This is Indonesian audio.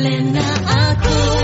Lena aku